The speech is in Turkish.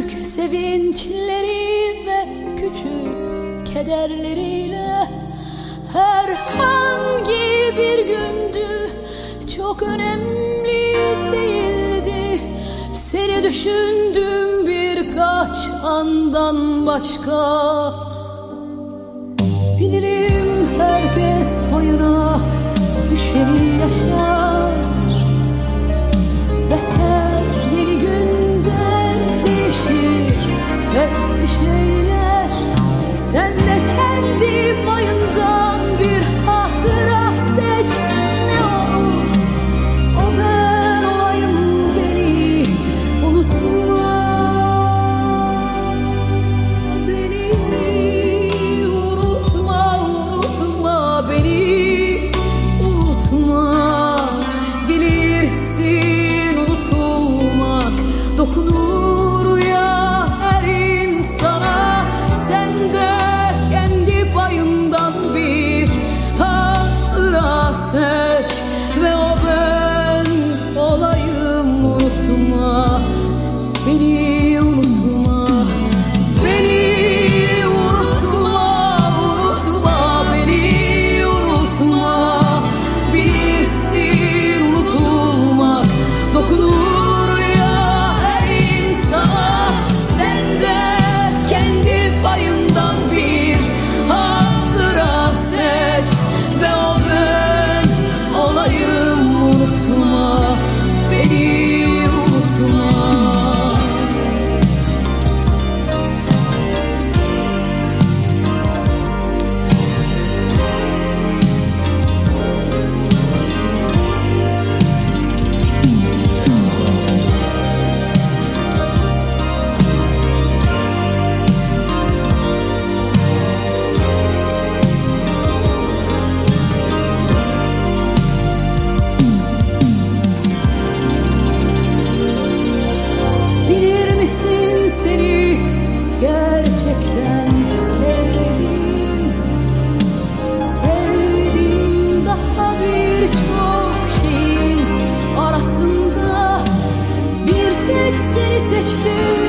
Büyük sevinçleri ve küçük kederleriyle Herhangi bir gündü çok önemli değildi. Seni düşündüm birkaç andan başka Bilirim herkes boyuna düşeni yaşar. Hep bir şey sevdim. Sevdim daha birçok şeyin arasında Bir tek seni seçtim.